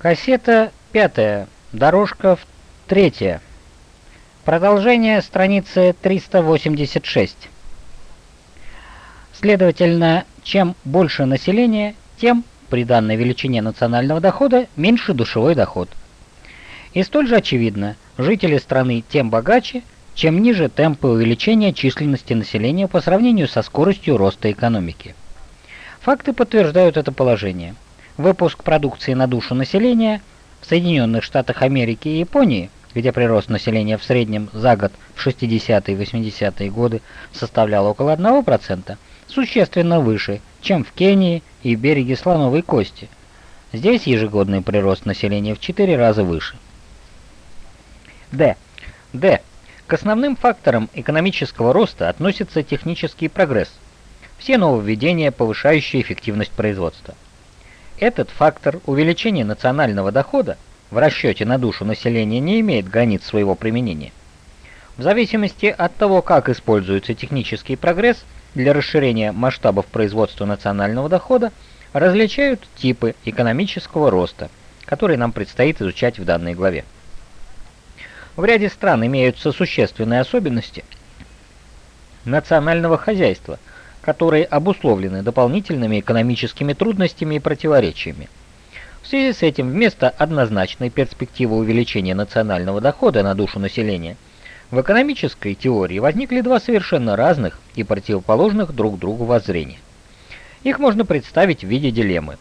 Кассета пятая, дорожка третья. Продолжение страницы 386. Следовательно, чем больше населения, тем при данной величине национального дохода меньше душевой доход. И столь же очевидно, жители страны тем богаче, чем ниже темпы увеличения численности населения по сравнению со скоростью роста экономики. Факты подтверждают это положение. Выпуск продукции на душу населения в Соединенных Штатах Америки и Японии, где прирост населения в среднем за год в 60-е и 80-е годы составлял около 1%, существенно выше, чем в Кении и береге Слоновой Кости. Здесь ежегодный прирост населения в 4 раза выше. Д. Д. К основным факторам экономического роста относится технический прогресс. Все нововведения, повышающие эффективность производства. Этот фактор увеличения национального дохода в расчете на душу населения не имеет границ своего применения. В зависимости от того, как используется технический прогресс для расширения масштабов производства национального дохода, различают типы экономического роста, которые нам предстоит изучать в данной главе. В ряде стран имеются существенные особенности национального хозяйства – которые обусловлены дополнительными экономическими трудностями и противоречиями. В связи с этим вместо однозначной перспективы увеличения национального дохода на душу населения в экономической теории возникли два совершенно разных и противоположных друг другу воззрения. Их можно представить в виде дилеммы.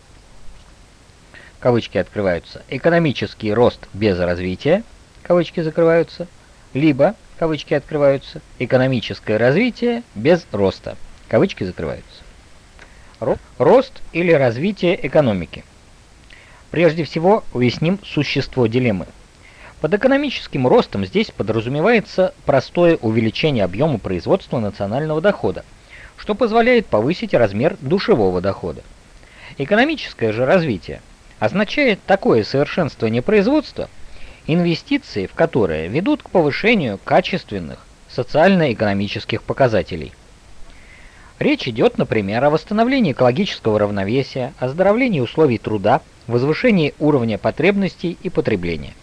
Кавычки открываются. Экономический рост без развития, кавычки закрываются, либо, кавычки открываются, экономическое развитие без роста. Кавычки закрываются. Рост или развитие экономики. Прежде всего, уясним существо дилеммы. Под экономическим ростом здесь подразумевается простое увеличение объема производства национального дохода, что позволяет повысить размер душевого дохода. Экономическое же развитие означает такое совершенствование производства, инвестиции в которое ведут к повышению качественных социально-экономических показателей. Речь идет, например, о восстановлении экологического равновесия, оздоровлении условий труда, возвышении уровня потребностей и потребления.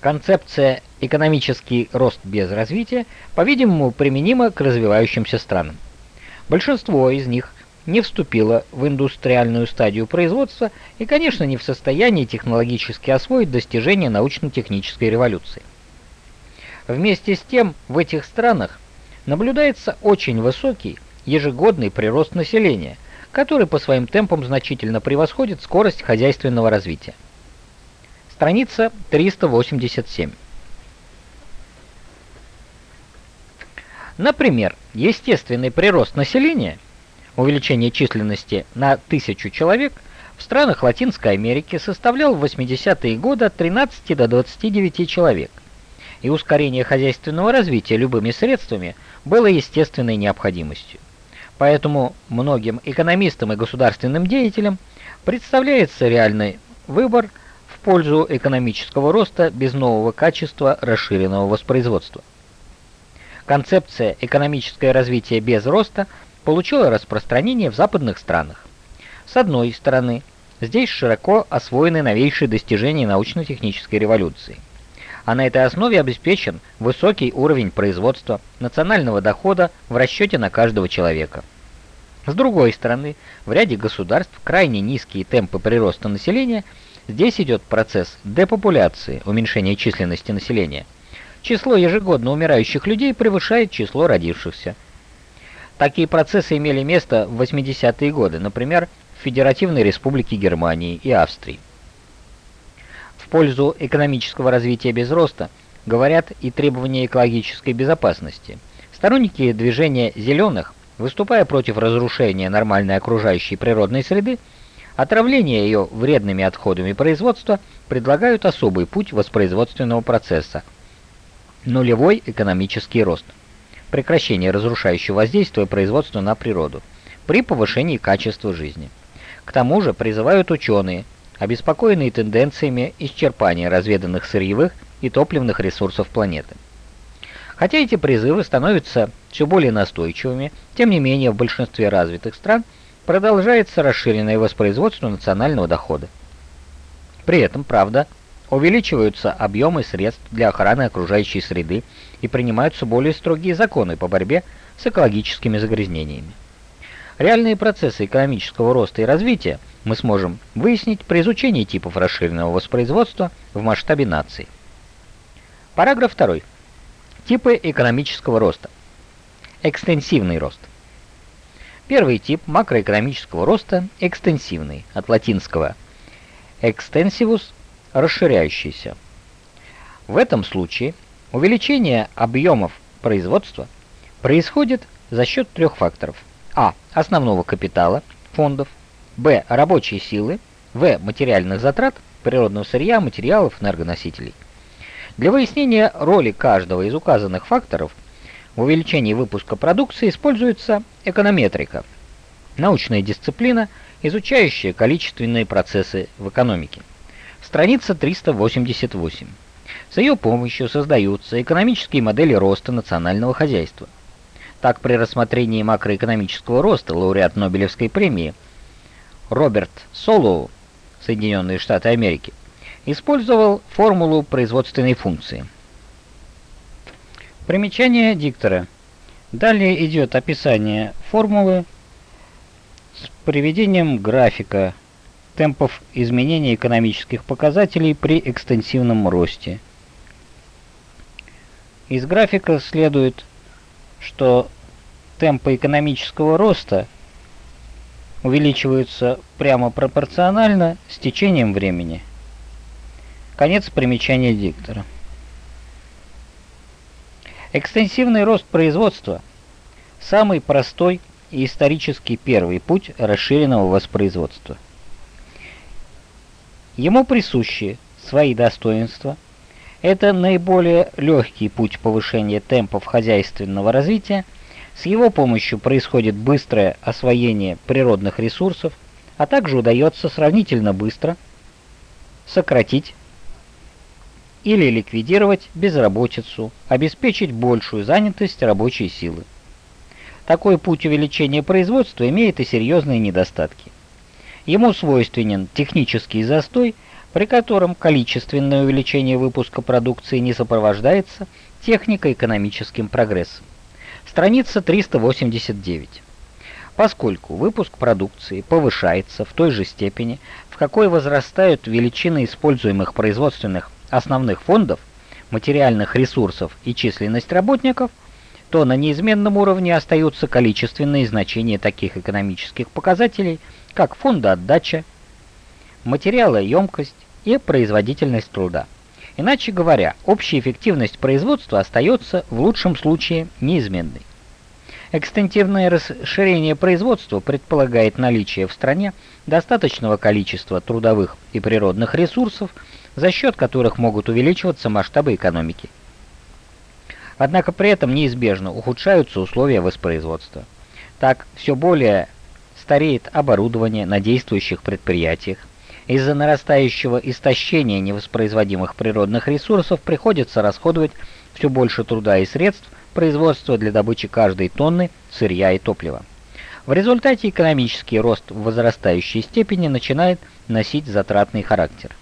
Концепция «экономический рост без развития» по-видимому применима к развивающимся странам. Большинство из них не вступило в индустриальную стадию производства и, конечно, не в состоянии технологически освоить достижения научно-технической революции. Вместе с тем, в этих странах наблюдается очень высокий ежегодный прирост населения, который по своим темпам значительно превосходит скорость хозяйственного развития. Страница 387. Например, естественный прирост населения, увеличение численности на тысячу человек в странах Латинской Америки составлял в 80-е годы от 13 до 29 человек, и ускорение хозяйственного развития любыми средствами было естественной необходимостью. Поэтому многим экономистам и государственным деятелям представляется реальный выбор в пользу экономического роста без нового качества расширенного воспроизводства. Концепция «экономическое развитие без роста» получила распространение в западных странах. С одной стороны, здесь широко освоены новейшие достижения научно-технической революции – а на этой основе обеспечен высокий уровень производства национального дохода в расчете на каждого человека. С другой стороны, в ряде государств крайне низкие темпы прироста населения, здесь идет процесс депопуляции, уменьшения численности населения. Число ежегодно умирающих людей превышает число родившихся. Такие процессы имели место в 80-е годы, например, в Федеративной Республике Германии и Австрии пользу экономического развития без роста говорят и требования экологической безопасности. Сторонники движения зеленых, выступая против разрушения нормальной окружающей природной среды, отравления ее вредными отходами производства, предлагают особый путь воспроизводственного процесса – нулевой экономический рост, прекращение разрушающего воздействия производства на природу при повышении качества жизни. К тому же призывают ученые обеспокоенные тенденциями исчерпания разведанных сырьевых и топливных ресурсов планеты. Хотя эти призывы становятся все более настойчивыми, тем не менее в большинстве развитых стран продолжается расширенное воспроизводство национального дохода. При этом, правда, увеличиваются объемы средств для охраны окружающей среды и принимаются более строгие законы по борьбе с экологическими загрязнениями. Реальные процессы экономического роста и развития мы сможем выяснить при изучении типов расширенного воспроизводства в масштабе наций. Параграф 2. Типы экономического роста. Экстенсивный рост. Первый тип макроэкономического роста – экстенсивный, от латинского extensivus – расширяющийся. В этом случае увеличение объемов производства происходит за счет трех факторов. А. Основного капитала, фондов. Б. Рабочей силы. В. Материальных затрат, природного сырья, материалов, энергоносителей. Для выяснения роли каждого из указанных факторов в увеличении выпуска продукции используется эконометрика, научная дисциплина, изучающая количественные процессы в экономике. Страница 388. С ее помощью создаются экономические модели роста национального хозяйства. Так, при рассмотрении макроэкономического роста лауреат Нобелевской премии Роберт Солоу, Соединенные Штаты Америки, использовал формулу производственной функции. Примечание диктора. Далее идет описание формулы с приведением графика темпов изменения экономических показателей при экстенсивном росте. Из графика следует, что темпы экономического роста увеличиваются прямо пропорционально с течением времени – Конец примечания диктора. Экстенсивный рост производства – самый простой и исторически первый путь расширенного воспроизводства. Ему присущи свои достоинства. Это наиболее легкий путь повышения темпов хозяйственного развития. С его помощью происходит быстрое освоение природных ресурсов, а также удается сравнительно быстро сократить или ликвидировать безработицу, обеспечить большую занятость рабочей силы. Такой путь увеличения производства имеет и серьезные недостатки. Ему свойственен технический застой, при котором количественное увеличение выпуска продукции не сопровождается технико-экономическим прогрессом. Страница 389. Поскольку выпуск продукции повышается в той же степени, в какой возрастают величины используемых производственных основных фондов, материальных ресурсов и численность работников, то на неизменном уровне остаются количественные значения таких экономических показателей, как фондоотдача, материалоемкость и производительность труда. Иначе говоря, общая эффективность производства остается в лучшем случае неизменной. Экстенсивное расширение производства предполагает наличие в стране достаточного количества трудовых и природных ресурсов, за счет которых могут увеличиваться масштабы экономики. Однако при этом неизбежно ухудшаются условия воспроизводства. Так, все более стареет оборудование на действующих предприятиях. Из-за нарастающего истощения невоспроизводимых природных ресурсов приходится расходовать все больше труда и средств производства для добычи каждой тонны сырья и топлива. В результате экономический рост в возрастающей степени начинает носить затратный характер.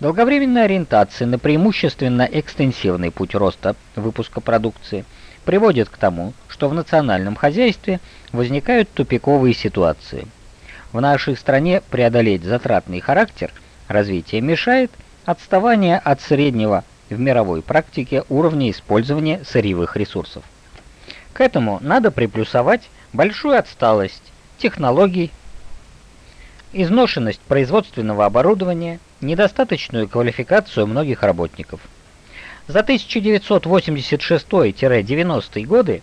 Долговременная ориентация на преимущественно экстенсивный путь роста выпуска продукции приводит к тому, что в национальном хозяйстве возникают тупиковые ситуации. В нашей стране преодолеть затратный характер развития мешает отставание от среднего в мировой практике уровня использования сырьевых ресурсов. К этому надо приплюсовать большую отсталость технологий, изношенность производственного оборудования, недостаточную квалификацию многих работников. За 1986-90 годы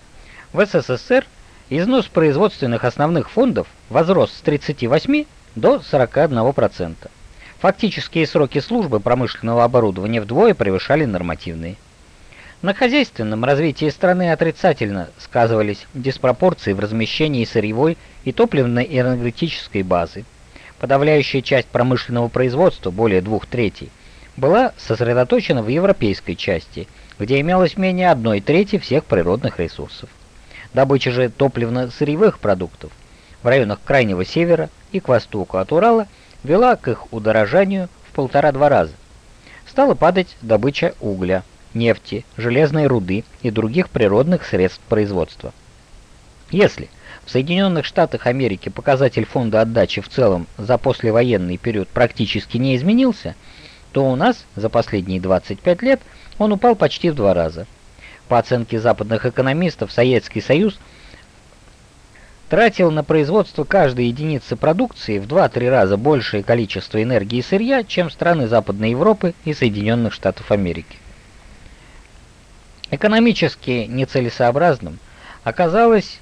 в СССР износ производственных основных фондов возрос с 38 до 41%. Фактические сроки службы промышленного оборудования вдвое превышали нормативные. На хозяйственном развитии страны отрицательно сказывались диспропорции в размещении сырьевой и топливно-энергетической базы, подавляющая часть промышленного производства, более двух третей, была сосредоточена в европейской части, где имелось менее одной трети всех природных ресурсов. Добыча же топливно-сырьевых продуктов в районах Крайнего Севера и к востоку от Урала вела к их удорожанию в полтора-два раза. Стала падать добыча угля, нефти, железной руды и других природных средств производства. Если в Соединенных Штатах Америки показатель фонда отдачи в целом за послевоенный период практически не изменился, то у нас за последние 25 лет он упал почти в два раза. По оценке западных экономистов, Советский Союз тратил на производство каждой единицы продукции в 2-3 раза большее количество энергии и сырья, чем страны Западной Европы и Соединенных Штатов Америки. Экономически нецелесообразным оказалось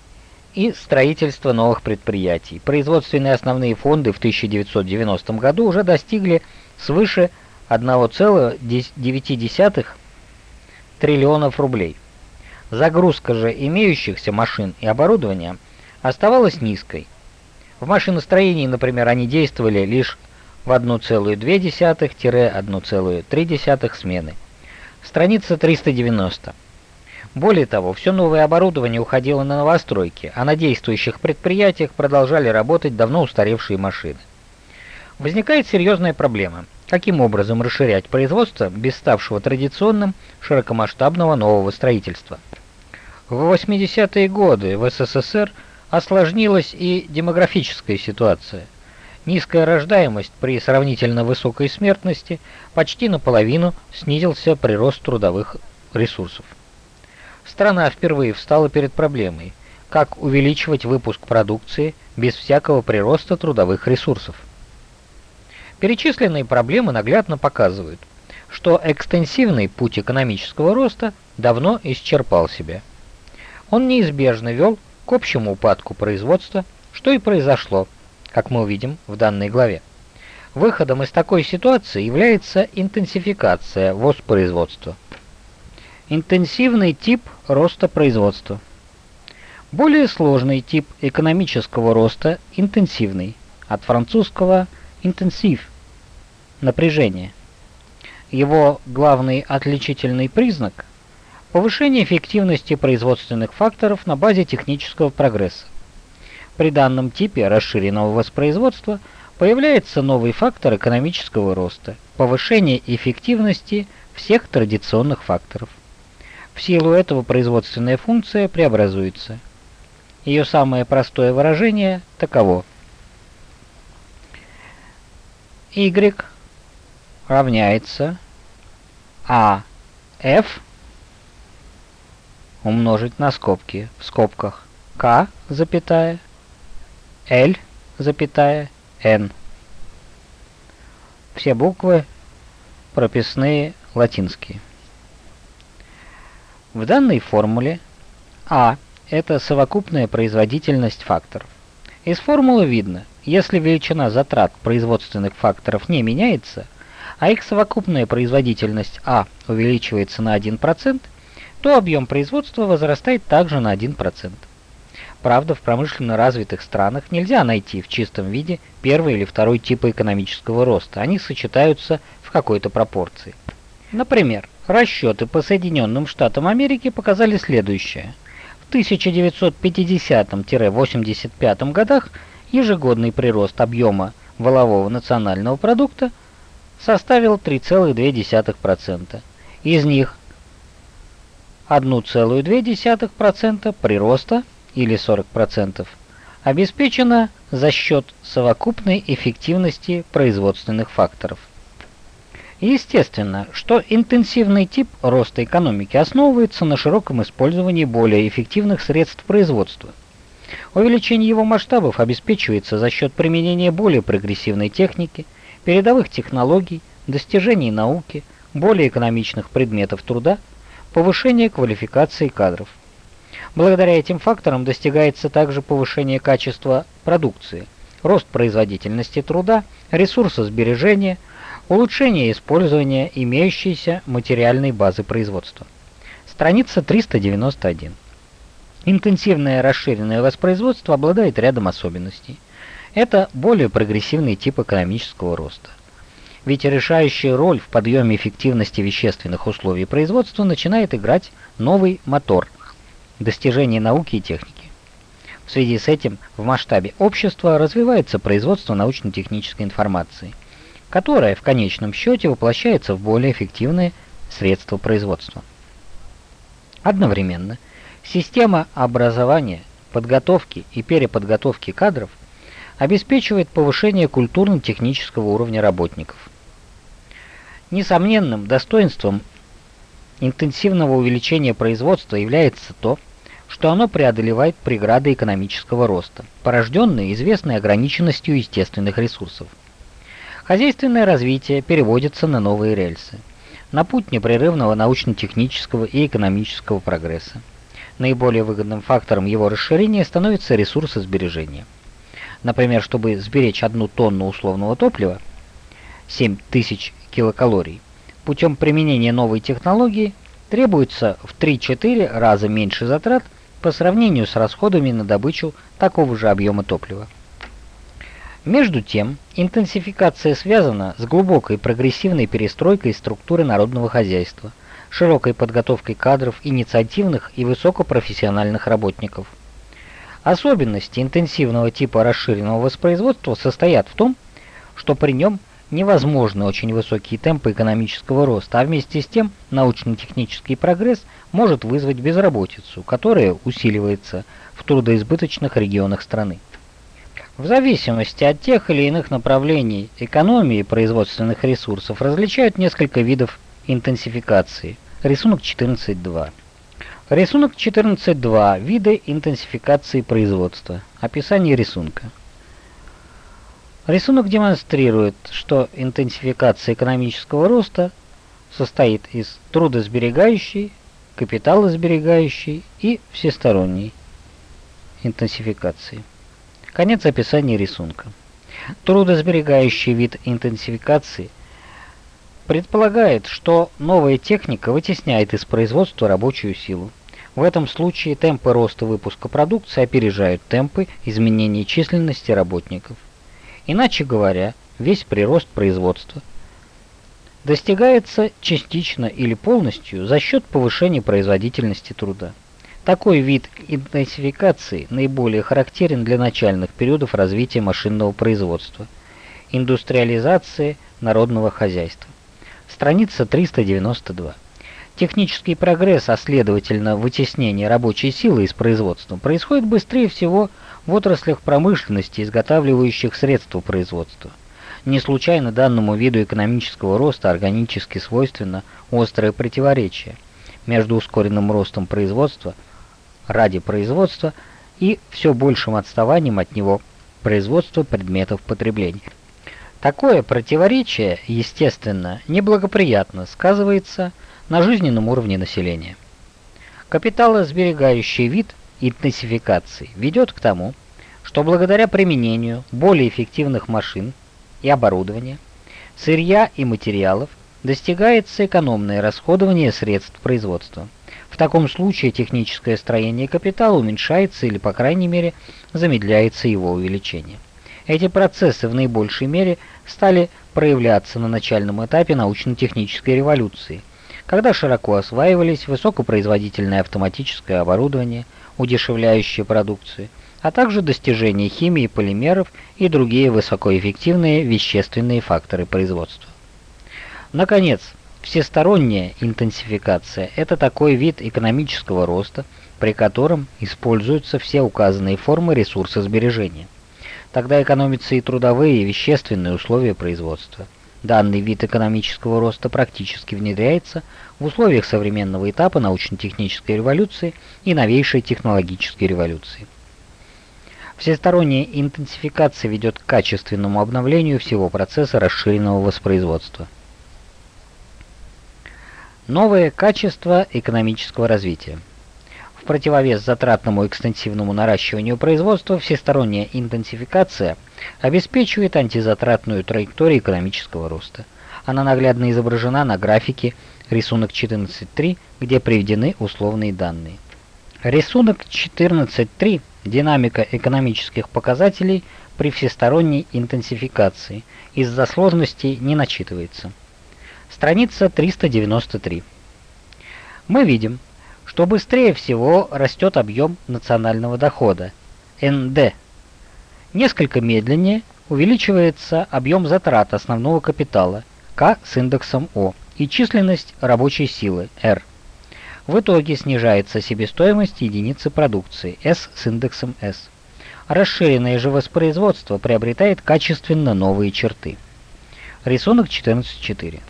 и строительство новых предприятий. Производственные основные фонды в 1990 году уже достигли свыше 1,9 триллионов рублей. Загрузка же имеющихся машин и оборудования оставалась низкой. В машиностроении, например, они действовали лишь в 1,2-1,3 смены. Страница 390. Более того, все новое оборудование уходило на новостройки, а на действующих предприятиях продолжали работать давно устаревшие машины. Возникает серьезная проблема. Каким образом расширять производство без ставшего традиционным широкомасштабного нового строительства? В 80-е годы в СССР осложнилась и демографическая ситуация. Низкая рождаемость при сравнительно высокой смертности почти наполовину снизился прирост трудовых ресурсов страна впервые встала перед проблемой, как увеличивать выпуск продукции без всякого прироста трудовых ресурсов. Перечисленные проблемы наглядно показывают, что экстенсивный путь экономического роста давно исчерпал себя. Он неизбежно вел к общему упадку производства, что и произошло, как мы увидим в данной главе. Выходом из такой ситуации является интенсификация воспроизводства. Интенсивный тип роста производства. Более сложный тип экономического роста – интенсивный, от французского «интенсив» – напряжение. Его главный отличительный признак – повышение эффективности производственных факторов на базе технического прогресса. При данном типе расширенного воспроизводства появляется новый фактор экономического роста – повышение эффективности всех традиционных факторов. В силу этого производственная функция преобразуется. Ее самое простое выражение таково. y равняется а умножить на скобки в скобках k, запятая, l, запятая, n. Все буквы прописные латинские. В данной формуле А – это совокупная производительность факторов. Из формулы видно, если величина затрат производственных факторов не меняется, а их совокупная производительность А увеличивается на 1%, то объем производства возрастает также на 1%. Правда, в промышленно развитых странах нельзя найти в чистом виде первый или второй типа экономического роста, они сочетаются в какой-то пропорции. Например, Расчеты по Соединенным Штатам Америки показали следующее. В 1950-85 годах ежегодный прирост объема валового национального продукта составил 3,2%. Из них 1,2% прироста или 40% обеспечено за счет совокупной эффективности производственных факторов. Естественно, что интенсивный тип роста экономики основывается на широком использовании более эффективных средств производства. Увеличение его масштабов обеспечивается за счет применения более прогрессивной техники, передовых технологий, достижений науки, более экономичных предметов труда, повышения квалификации кадров. Благодаря этим факторам достигается также повышение качества продукции, рост производительности труда, ресурсосбережения, Улучшение использования имеющейся материальной базы производства. Страница 391. Интенсивное расширенное воспроизводство обладает рядом особенностей. Это более прогрессивный тип экономического роста. Ведь решающую роль в подъеме эффективности вещественных условий производства начинает играть новый мотор – достижение науки и техники. В связи с этим в масштабе общества развивается производство научно-технической информации, которое в конечном счете воплощается в более эффективные средства производства. Одновременно система образования, подготовки и переподготовки кадров обеспечивает повышение культурно-технического уровня работников. Несомненным достоинством интенсивного увеличения производства является то, что оно преодолевает преграды экономического роста, порожденные известной ограниченностью естественных ресурсов. Хозяйственное развитие переводится на новые рельсы, на путь непрерывного научно-технического и экономического прогресса. Наиболее выгодным фактором его расширения становится ресурсосбережение. Например, чтобы сберечь одну тонну условного топлива, 7000 килокалорий, путем применения новой технологии требуется в 3-4 раза меньше затрат по сравнению с расходами на добычу такого же объема топлива. Между тем, интенсификация связана с глубокой прогрессивной перестройкой структуры народного хозяйства, широкой подготовкой кадров, инициативных и высокопрофессиональных работников. Особенности интенсивного типа расширенного воспроизводства состоят в том, что при нем невозможны очень высокие темпы экономического роста, а вместе с тем научно-технический прогресс может вызвать безработицу, которая усиливается в трудоизбыточных регионах страны. В зависимости от тех или иных направлений экономии производственных ресурсов различают несколько видов интенсификации. Рисунок 14.2. Рисунок 14.2. Виды интенсификации производства. Описание рисунка. Рисунок демонстрирует, что интенсификация экономического роста состоит из трудосберегающей, капиталосберегающей и всесторонней интенсификации. Конец описания рисунка. Трудосберегающий вид интенсификации предполагает, что новая техника вытесняет из производства рабочую силу. В этом случае темпы роста выпуска продукции опережают темпы изменения численности работников. Иначе говоря, весь прирост производства достигается частично или полностью за счет повышения производительности труда. Такой вид интенсификации наиболее характерен для начальных периодов развития машинного производства, индустриализации народного хозяйства. Страница 392. Технический прогресс, а следовательно вытеснение рабочей силы из производства, происходит быстрее всего в отраслях промышленности, изготавливающих средства производства. Не случайно данному виду экономического роста органически свойственно острое противоречие между ускоренным ростом производства ради производства и все большим отставанием от него производства предметов потребления. Такое противоречие, естественно, неблагоприятно сказывается на жизненном уровне населения. Капиталосберегающий вид интенсификации ведет к тому, что благодаря применению более эффективных машин и оборудования, сырья и материалов достигается экономное расходование средств производства. В таком случае техническое строение капитала уменьшается или, по крайней мере, замедляется его увеличение. Эти процессы в наибольшей мере стали проявляться на начальном этапе научно-технической революции, когда широко осваивались высокопроизводительное автоматическое оборудование, удешевляющее продукцию, а также достижение химии полимеров и другие высокоэффективные вещественные факторы производства. Наконец, Всесторонняя интенсификация – это такой вид экономического роста, при котором используются все указанные формы ресурсосбережения. Тогда экономятся и трудовые, и вещественные условия производства. Данный вид экономического роста практически внедряется в условиях современного этапа научно-технической революции и новейшей технологической революции. Всесторонняя интенсификация ведет к качественному обновлению всего процесса расширенного воспроизводства. Новое качество экономического развития. В противовес затратному экстенсивному наращиванию производства всесторонняя интенсификация обеспечивает антизатратную траекторию экономического роста. Она наглядно изображена на графике рисунок 14.3, где приведены условные данные. Рисунок 14.3 динамика экономических показателей при всесторонней интенсификации из-за сложностей не начитывается. Страница 393. Мы видим, что быстрее всего растет объем национального дохода, НД. Несколько медленнее увеличивается объем затрат основного капитала К с индексом О и численность рабочей силы R. В итоге снижается себестоимость единицы продукции S с индексом S. Расширенное же воспроизводство приобретает качественно новые черты. Рисунок 14.4.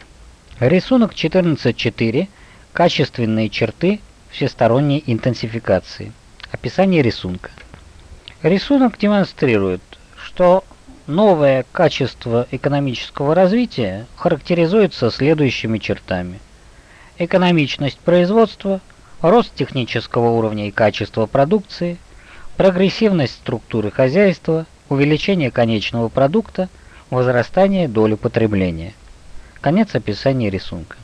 Рисунок 14.4. Качественные черты всесторонней интенсификации. Описание рисунка. Рисунок демонстрирует, что новое качество экономического развития характеризуется следующими чертами. Экономичность производства, рост технического уровня и качества продукции – прогрессивность структуры хозяйства, увеличение конечного продукта, возрастание доли потребления. Конец описания рисунка.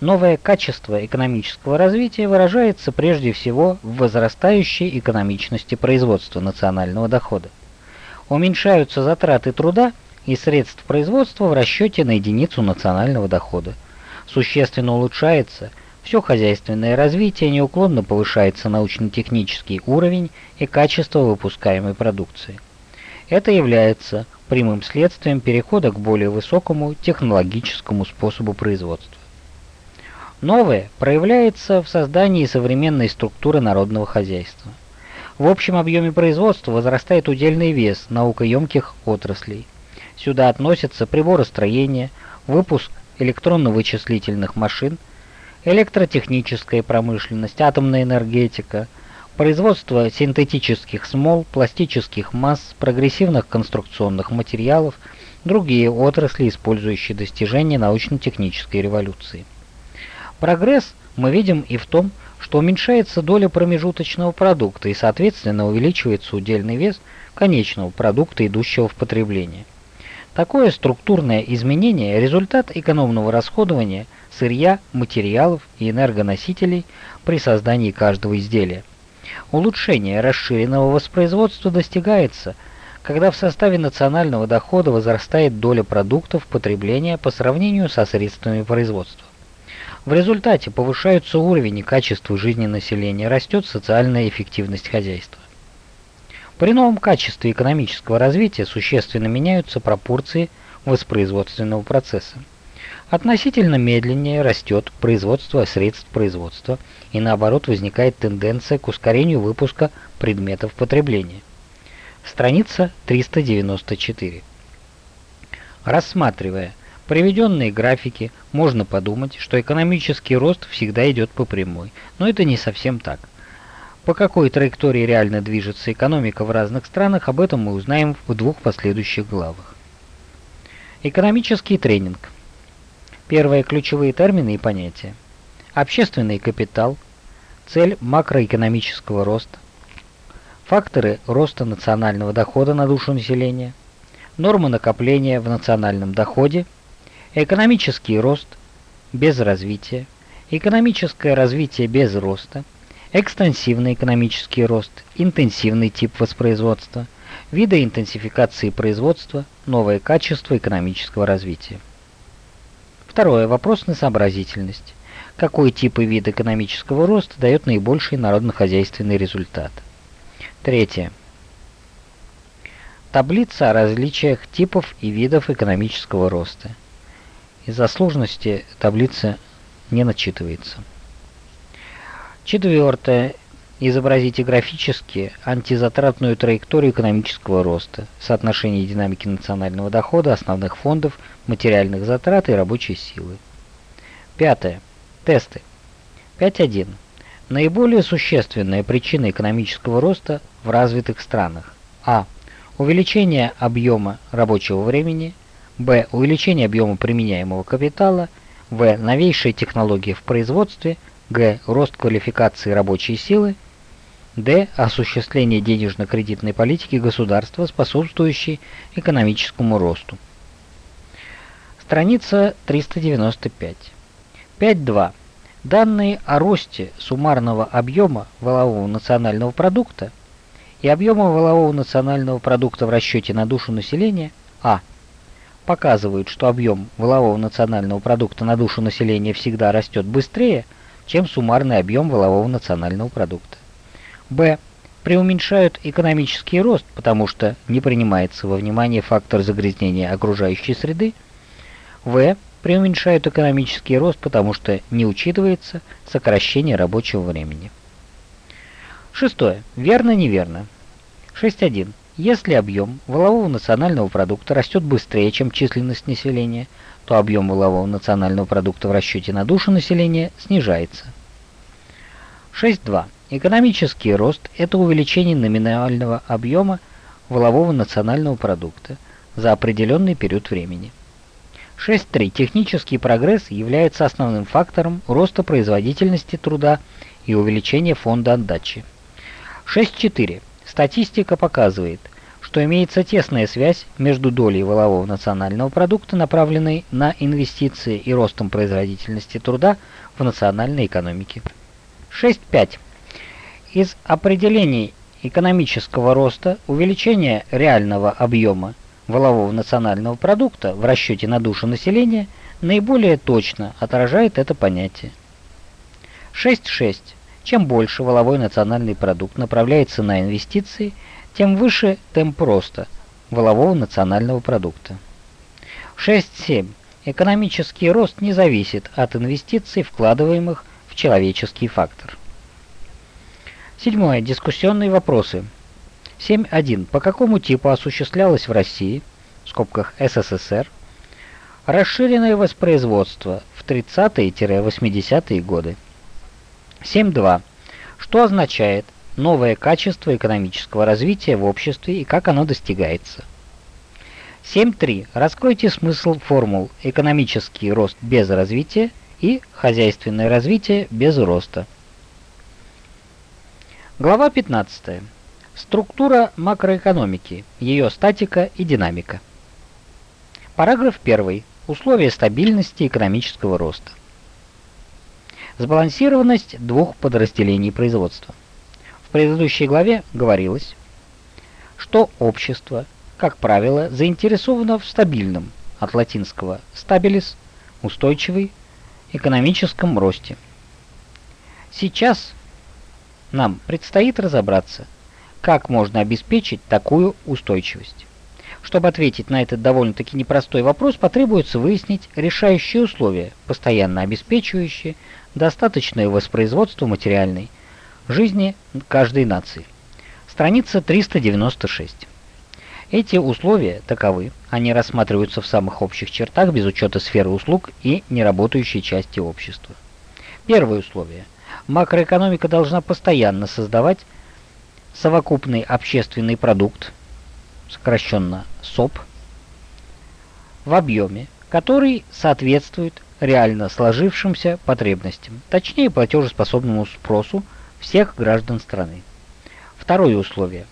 Новое качество экономического развития выражается прежде всего в возрастающей экономичности производства национального дохода. Уменьшаются затраты труда и средств производства в расчете на единицу национального дохода. Существенно улучшается все хозяйственное развитие неуклонно повышается научно-технический уровень и качество выпускаемой продукции. Это является прямым следствием перехода к более высокому технологическому способу производства. Новое проявляется в создании современной структуры народного хозяйства. В общем объеме производства возрастает удельный вес наукоемких отраслей. Сюда относятся приборостроение, выпуск электронно-вычислительных машин – электротехническая промышленность, атомная энергетика, производство синтетических смол, пластических масс, прогрессивных конструкционных материалов, другие отрасли, использующие достижения научно-технической революции. Прогресс мы видим и в том, что уменьшается доля промежуточного продукта и, соответственно, увеличивается удельный вес конечного продукта, идущего в потребление. Такое структурное изменение – результат экономного расходования – сырья, материалов и энергоносителей при создании каждого изделия. Улучшение расширенного воспроизводства достигается, когда в составе национального дохода возрастает доля продуктов потребления по сравнению со средствами производства. В результате повышаются уровень и качество жизни населения, растет социальная эффективность хозяйства. При новом качестве экономического развития существенно меняются пропорции воспроизводственного процесса. Относительно медленнее растет производство средств производства, и наоборот возникает тенденция к ускорению выпуска предметов потребления. Страница 394. Рассматривая приведенные графики, можно подумать, что экономический рост всегда идет по прямой, но это не совсем так. По какой траектории реально движется экономика в разных странах, об этом мы узнаем в двух последующих главах. Экономический тренинг – Первые ключевые термины и понятия. Общественный капитал, цель макроэкономического роста, факторы роста национального дохода на душу населения, нормы накопления в национальном доходе, экономический рост без развития, экономическое развитие без роста, экстенсивный экономический рост, интенсивный тип воспроизводства, виды интенсификации производства, новое качество экономического развития. Второе. Вопрос на сообразительность. Какой тип и вид экономического роста дает наибольший народно-хозяйственный результат? Третье. Таблица о различиях типов и видов экономического роста. Из-за сложности таблица не начитывается. Четвертое. Изобразите графически антизатратную траекторию экономического роста, соотношение динамики национального дохода, основных фондов, материальных затрат и рабочей силы. Пятое. Тесты. 5.1. Наиболее существенная причина экономического роста в развитых странах. А. Увеличение объема рабочего времени. Б. Увеличение объема применяемого капитала. В. Новейшие технологии в производстве. Г. Рост квалификации рабочей силы. Д. Осуществление денежно-кредитной политики государства, способствующей экономическому росту. Страница 395. 5.2. Данные о росте суммарного объема валового национального продукта и объема валового национального продукта в расчете на душу населения А. Показывают, что объем валового национального продукта на душу населения всегда растет быстрее, чем суммарный объем валового национального продукта. Б. преуменьшают экономический рост, потому что не принимается во внимание фактор загрязнения окружающей среды. В преуменьшают экономический рост, потому что не учитывается сокращение рабочего времени. Шестое. Верно-неверно. 6.1. Если объем валового национального продукта растет быстрее, чем численность населения, то объем валового национального продукта в расчете на душу населения снижается. 6.2. Экономический рост – это увеличение номинального объема валового национального продукта за определенный период времени. 6.3. Технический прогресс является основным фактором роста производительности труда и увеличения фонда отдачи. 6.4. Статистика показывает, что имеется тесная связь между долей валового национального продукта, направленной на инвестиции и ростом производительности труда в национальной экономике. 6.5. Из определений экономического роста увеличение реального объема валового национального продукта в расчете на душу населения наиболее точно отражает это понятие. 6.6. Чем больше валовой национальный продукт направляется на инвестиции, тем выше темп роста валового национального продукта. 6.7. Экономический рост не зависит от инвестиций, вкладываемых в человеческий фактор. Седьмое. Дискуссионные вопросы. 7.1. По какому типу осуществлялось в России, в скобках СССР, расширенное воспроизводство в 30-80-е годы? 7.2. Что означает новое качество экономического развития в обществе и как оно достигается? 7.3. Раскройте смысл формул «экономический рост без развития» и «хозяйственное развитие без роста». Глава 15. Структура макроэкономики, ее статика и динамика. Параграф 1. Условия стабильности экономического роста. Сбалансированность двух подразделений производства. В предыдущей главе говорилось, что общество, как правило, заинтересовано в стабильном, от латинского stabilis, устойчивый, экономическом росте. Сейчас нам предстоит разобраться, как можно обеспечить такую устойчивость. Чтобы ответить на этот довольно-таки непростой вопрос, потребуется выяснить решающие условия, постоянно обеспечивающие достаточное воспроизводство материальной жизни каждой нации. Страница 396. Эти условия таковы, они рассматриваются в самых общих чертах без учета сферы услуг и неработающей части общества. Первое условие – макроэкономика должна постоянно создавать совокупный общественный продукт, сокращенно СОП, в объеме, который соответствует реально сложившимся потребностям, точнее платежеспособному спросу всех граждан страны. Второе условие.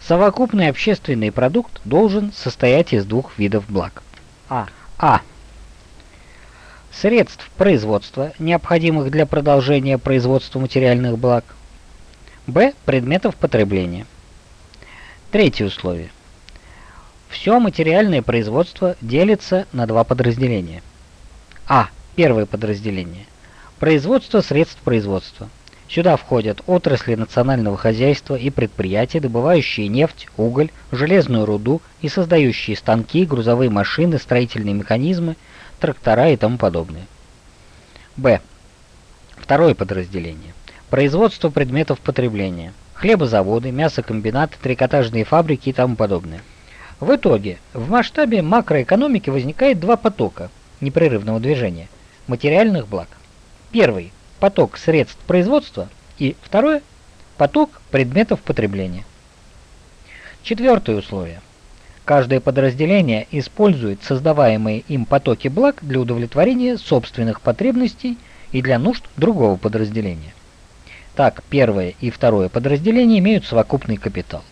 Совокупный общественный продукт должен состоять из двух видов благ. А. А средств производства, необходимых для продолжения производства материальных благ. Б. Предметов потребления. Третье условие. Все материальное производство делится на два подразделения. А. Первое подразделение. Производство средств производства. Сюда входят отрасли национального хозяйства и предприятия, добывающие нефть, уголь, железную руду и создающие станки, грузовые машины, строительные механизмы – трактора и тому подобное. Б. Второе подразделение. Производство предметов потребления. Хлебозаводы, мясокомбинаты, трикотажные фабрики и тому подобное. В итоге, в масштабе макроэкономики возникает два потока непрерывного движения – материальных благ. Первый – поток средств производства и второе – поток предметов потребления. Четвертое условие – Каждое подразделение использует создаваемые им потоки благ для удовлетворения собственных потребностей и для нужд другого подразделения. Так, первое и второе подразделения имеют совокупный капитал.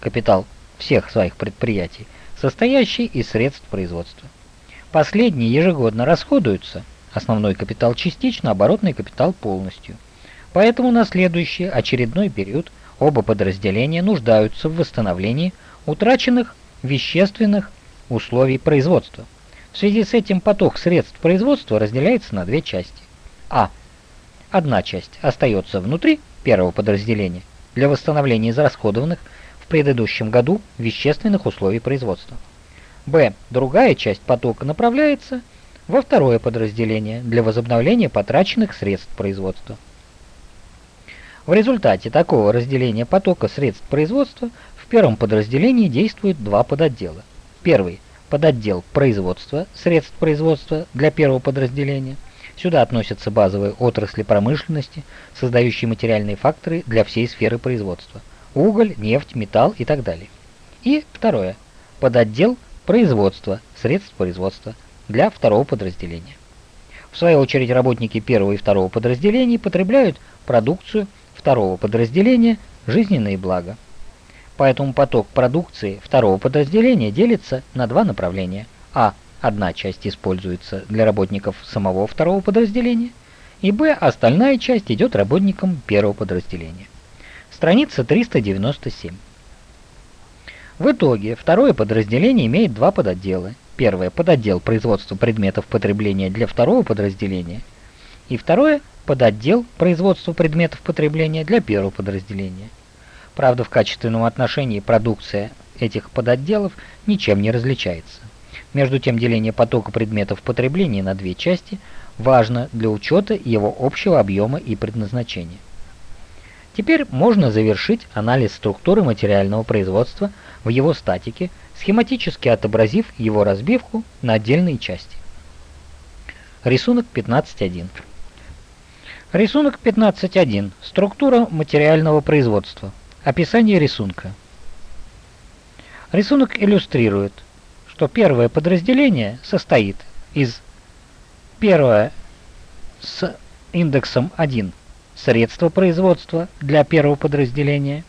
Капитал всех своих предприятий, состоящий из средств производства. Последние ежегодно расходуются, основной капитал частично, оборотный капитал полностью. Поэтому на следующий очередной период оба подразделения нуждаются в восстановлении утраченных вещественных условий производства. В связи с этим поток средств производства разделяется на две части. А. Одна часть остается внутри первого подразделения, для восстановления израсходованных в предыдущем году вещественных условий производства. Б. Другая часть потока направляется во второе подразделение для возобновления потраченных средств производства. В результате такого разделения потока средств производства в первом подразделении действуют два подотдела. Первый – подотдел производства, средств производства для первого подразделения. Сюда относятся базовые отрасли промышленности, создающие материальные факторы для всей сферы производства – уголь, нефть, металл и так далее. И второе – подотдел производства, средств производства для второго подразделения. В свою очередь работники первого и второго подразделений потребляют продукцию второго подразделения жизненные блага. Поэтому поток продукции второго подразделения делится на два направления. А. Одна часть используется для работников самого второго подразделения, и Б. Остальная часть идет работникам первого подразделения. Страница 397. В итоге второе подразделение имеет два подотдела. Первое – подотдел производства предметов потребления для второго подразделения, и второе – подотдел производства предметов потребления для первого подразделения. Правда, в качественном отношении продукция этих подотделов ничем не различается. Между тем, деление потока предметов потребления на две части важно для учета его общего объема и предназначения. Теперь можно завершить анализ структуры материального производства в его статике, схематически отобразив его разбивку на отдельные части. Рисунок 15.1 Рисунок 15.1. Структура материального производства. Описание рисунка. Рисунок иллюстрирует, что первое подразделение состоит из первое с индексом 1 средства производства для первого подразделения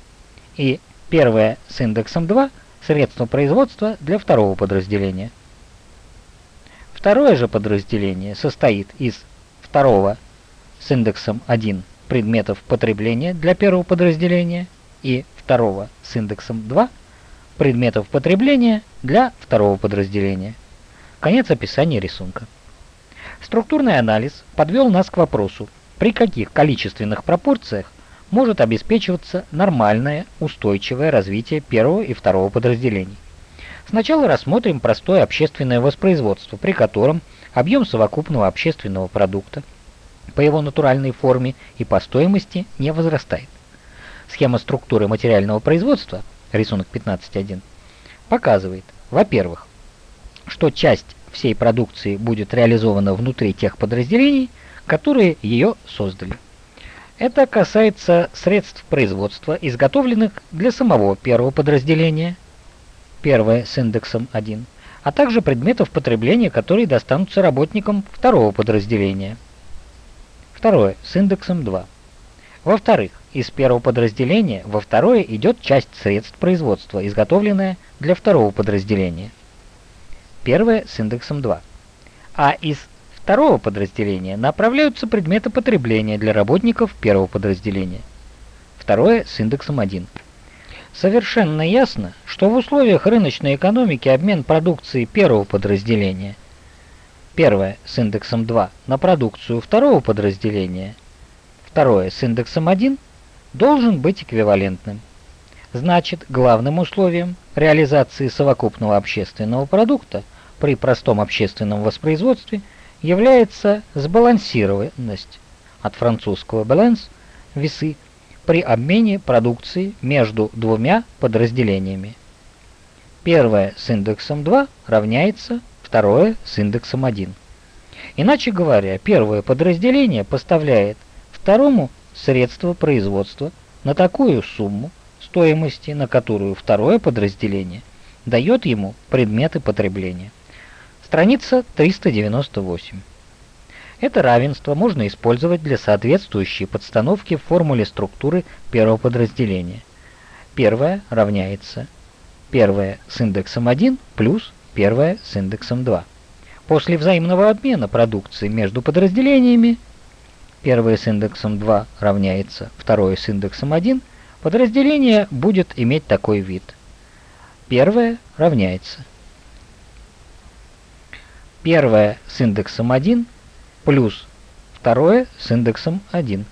и первое с индексом 2 средства производства для второго подразделения. Второе же подразделение состоит из второго с индексом 1 предметов потребления для первого подразделения и второго с индексом 2 предметов потребления для второго подразделения. Конец описания рисунка. Структурный анализ подвел нас к вопросу, при каких количественных пропорциях может обеспечиваться нормальное устойчивое развитие первого и второго подразделений. Сначала рассмотрим простое общественное воспроизводство, при котором объем совокупного общественного продукта – по его натуральной форме и по стоимости не возрастает. Схема структуры материального производства, рисунок 15.1, показывает, во-первых, что часть всей продукции будет реализована внутри тех подразделений, которые ее создали. Это касается средств производства, изготовленных для самого первого подразделения, первое с индексом 1, а также предметов потребления, которые достанутся работникам второго подразделения, Второе, с индексом 2. Во-вторых, из первого подразделения во второе идет часть средств производства, изготовленная для второго подразделения. Первое с индексом 2. А из второго подразделения направляются предметы потребления для работников первого подразделения. Второе с индексом 1. Совершенно ясно, что в условиях рыночной экономики обмен продукцией первого подразделения – Первое с индексом 2 на продукцию второго подразделения, второе с индексом 1 должен быть эквивалентным. Значит, главным условием реализации совокупного общественного продукта при простом общественном воспроизводстве является сбалансированность от французского balance весы при обмене продукции между двумя подразделениями. Первое с индексом 2 равняется второе с индексом 1. Иначе говоря, первое подразделение поставляет второму средство производства на такую сумму стоимости, на которую второе подразделение дает ему предметы потребления. Страница 398. Это равенство можно использовать для соответствующей подстановки в формуле структуры первого подразделения. Первое равняется первое с индексом 1 плюс первое с индексом 2. После взаимного обмена продукции между подразделениями, первое с индексом 2 равняется второе с индексом 1, подразделение будет иметь такой вид. Первое равняется первое с индексом 1 плюс второе с индексом 1.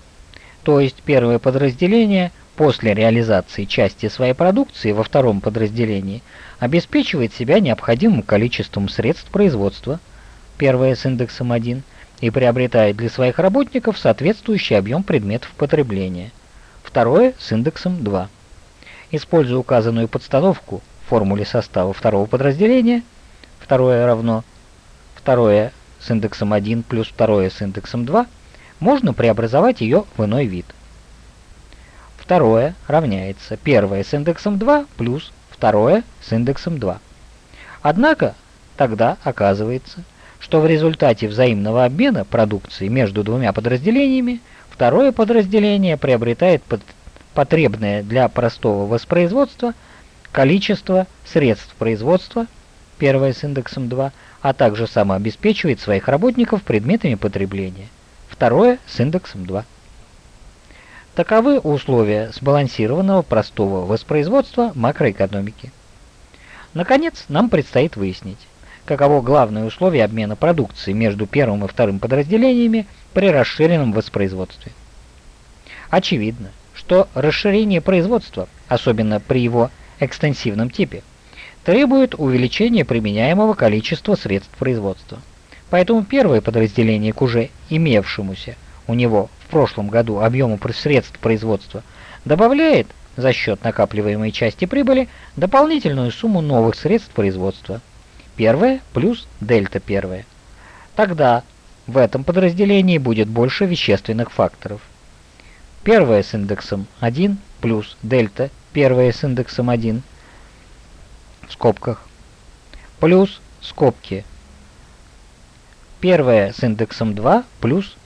То есть первое подразделение после реализации части своей продукции во втором подразделении обеспечивает себя необходимым количеством средств производства, первое с индексом 1, и приобретает для своих работников соответствующий объем предметов потребления, второе с индексом 2. Используя указанную подстановку в формуле состава второго подразделения, второе равно второе с индексом 1 плюс второе с индексом 2, можно преобразовать ее в иной вид. Второе равняется первое с индексом 2 плюс второе с индексом 2. Однако тогда оказывается, что в результате взаимного обмена продукции между двумя подразделениями второе подразделение приобретает потребное для простого воспроизводства количество средств производства, первое с индексом 2, а также самообеспечивает своих работников предметами потребления, второе с индексом 2. Таковы условия сбалансированного простого воспроизводства макроэкономики. Наконец, нам предстоит выяснить, каково главное условие обмена продукции между первым и вторым подразделениями при расширенном воспроизводстве. Очевидно, что расширение производства, особенно при его экстенсивном типе, требует увеличения применяемого количества средств производства. Поэтому первое подразделение к уже имевшемуся у него в прошлом году объему средств производства добавляет за счет накапливаемой части прибыли дополнительную сумму новых средств производства. Первое плюс дельта первое. Тогда в этом подразделении будет больше вещественных факторов. Первое с индексом 1 плюс дельта первое с индексом 1 в скобках плюс скобки первое с индексом 2 плюс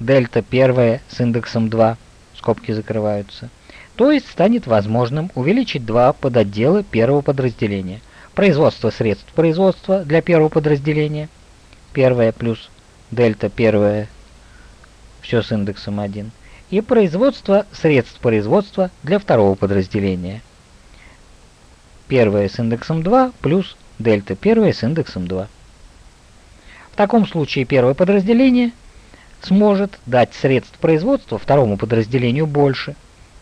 дельта первая с индексом 2, скобки закрываются, то есть станет возможным увеличить два подотдела первого подразделения. Производство средств производства для первого подразделения, первое плюс дельта первая, все с индексом 1, и производство средств производства для второго подразделения. Первое с индексом 2 плюс дельта первая с индексом 2. В таком случае первое подразделение – сможет дать средств производства второму подразделению больше,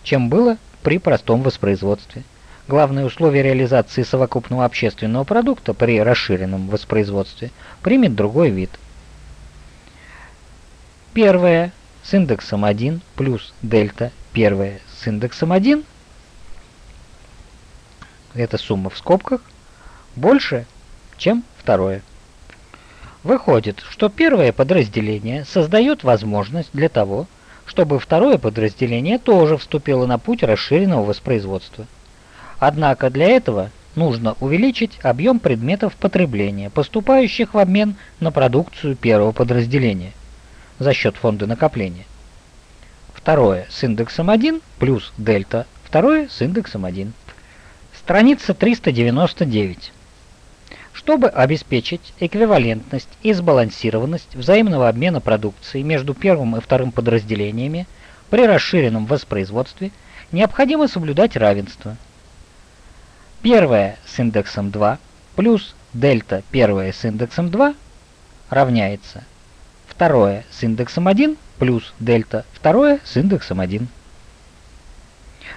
чем было при простом воспроизводстве. Главное условие реализации совокупного общественного продукта при расширенном воспроизводстве примет другой вид. Первое с индексом 1 плюс дельта первое с индексом 1, это сумма в скобках, больше, чем второе. Выходит, что первое подразделение создает возможность для того, чтобы второе подразделение тоже вступило на путь расширенного воспроизводства. Однако для этого нужно увеличить объем предметов потребления, поступающих в обмен на продукцию первого подразделения за счет фонда накопления. Второе с индексом 1 плюс дельта, второе с индексом 1. Страница 399. Чтобы обеспечить эквивалентность и сбалансированность взаимного обмена продукцией между первым и вторым подразделениями при расширенном воспроизводстве, необходимо соблюдать равенство. Первое с индексом 2 плюс дельта первое с индексом 2 равняется второе с индексом 1 плюс дельта второе с индексом 1.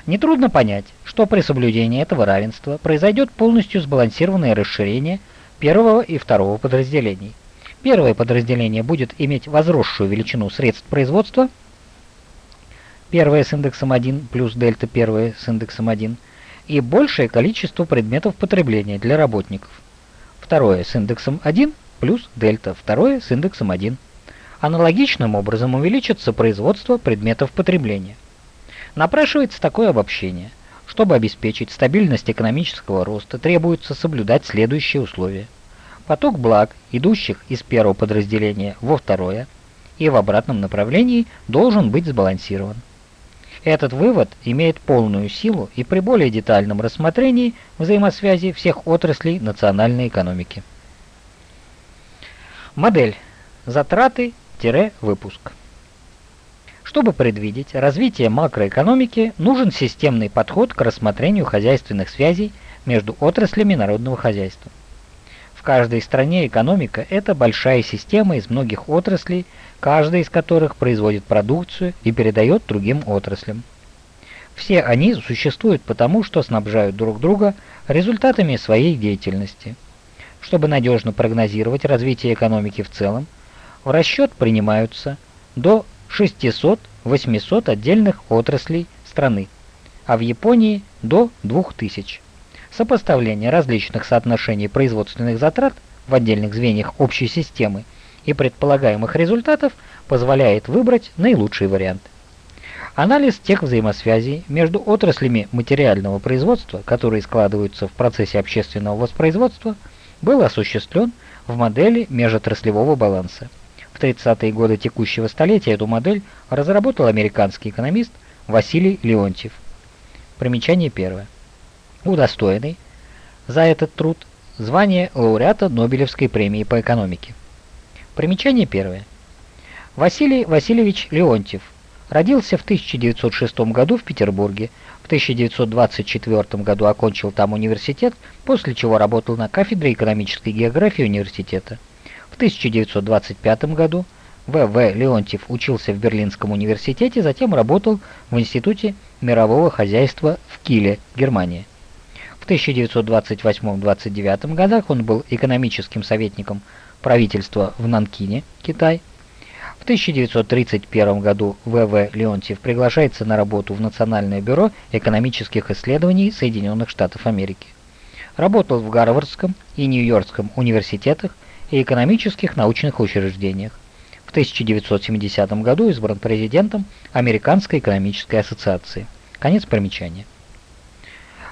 Нетрудно понять, что при соблюдении этого равенства произойдет полностью сбалансированное расширение – первого и второго подразделений. Первое подразделение будет иметь возросшую величину средств производства, первое с индексом 1 плюс дельта первое с индексом 1, и большее количество предметов потребления для работников. Второе с индексом 1 плюс дельта второе с индексом 1. Аналогичным образом увеличится производство предметов потребления. Напрашивается такое обобщение – чтобы обеспечить стабильность экономического роста, требуется соблюдать следующие условия. Поток благ, идущих из первого подразделения во второе и в обратном направлении, должен быть сбалансирован. Этот вывод имеет полную силу и при более детальном рассмотрении взаимосвязи всех отраслей национальной экономики. Модель. Затраты-выпуск. Чтобы предвидеть развитие макроэкономики, нужен системный подход к рассмотрению хозяйственных связей между отраслями народного хозяйства. В каждой стране экономика – это большая система из многих отраслей, каждая из которых производит продукцию и передает другим отраслям. Все они существуют потому, что снабжают друг друга результатами своей деятельности. Чтобы надежно прогнозировать развитие экономики в целом, в расчет принимаются до 600-800 отдельных отраслей страны, а в Японии до 2000. Сопоставление различных соотношений производственных затрат в отдельных звеньях общей системы и предполагаемых результатов позволяет выбрать наилучший вариант. Анализ тех взаимосвязей между отраслями материального производства, которые складываются в процессе общественного воспроизводства, был осуществлен в модели межотраслевого баланса. В 30-е годы текущего столетия эту модель разработал американский экономист Василий Леонтьев. Примечание первое. Удостоенный за этот труд звание лауреата Нобелевской премии по экономике. Примечание первое. Василий Васильевич Леонтьев родился в 1906 году в Петербурге, в 1924 году окончил там университет, после чего работал на кафедре экономической географии университета. В 1925 году В.В. Леонтьев учился в Берлинском университете, затем работал в Институте мирового хозяйства в Киле, Германия. В 1928-29 годах он был экономическим советником правительства в Нанкине, Китай. В 1931 году В.В. Леонтьев приглашается на работу в Национальное бюро экономических исследований Соединенных Штатов Америки. Работал в Гарвардском и Нью-Йоркском университетах и экономических научных учреждениях. В 1970 году избран президентом Американской экономической ассоциации. Конец примечания.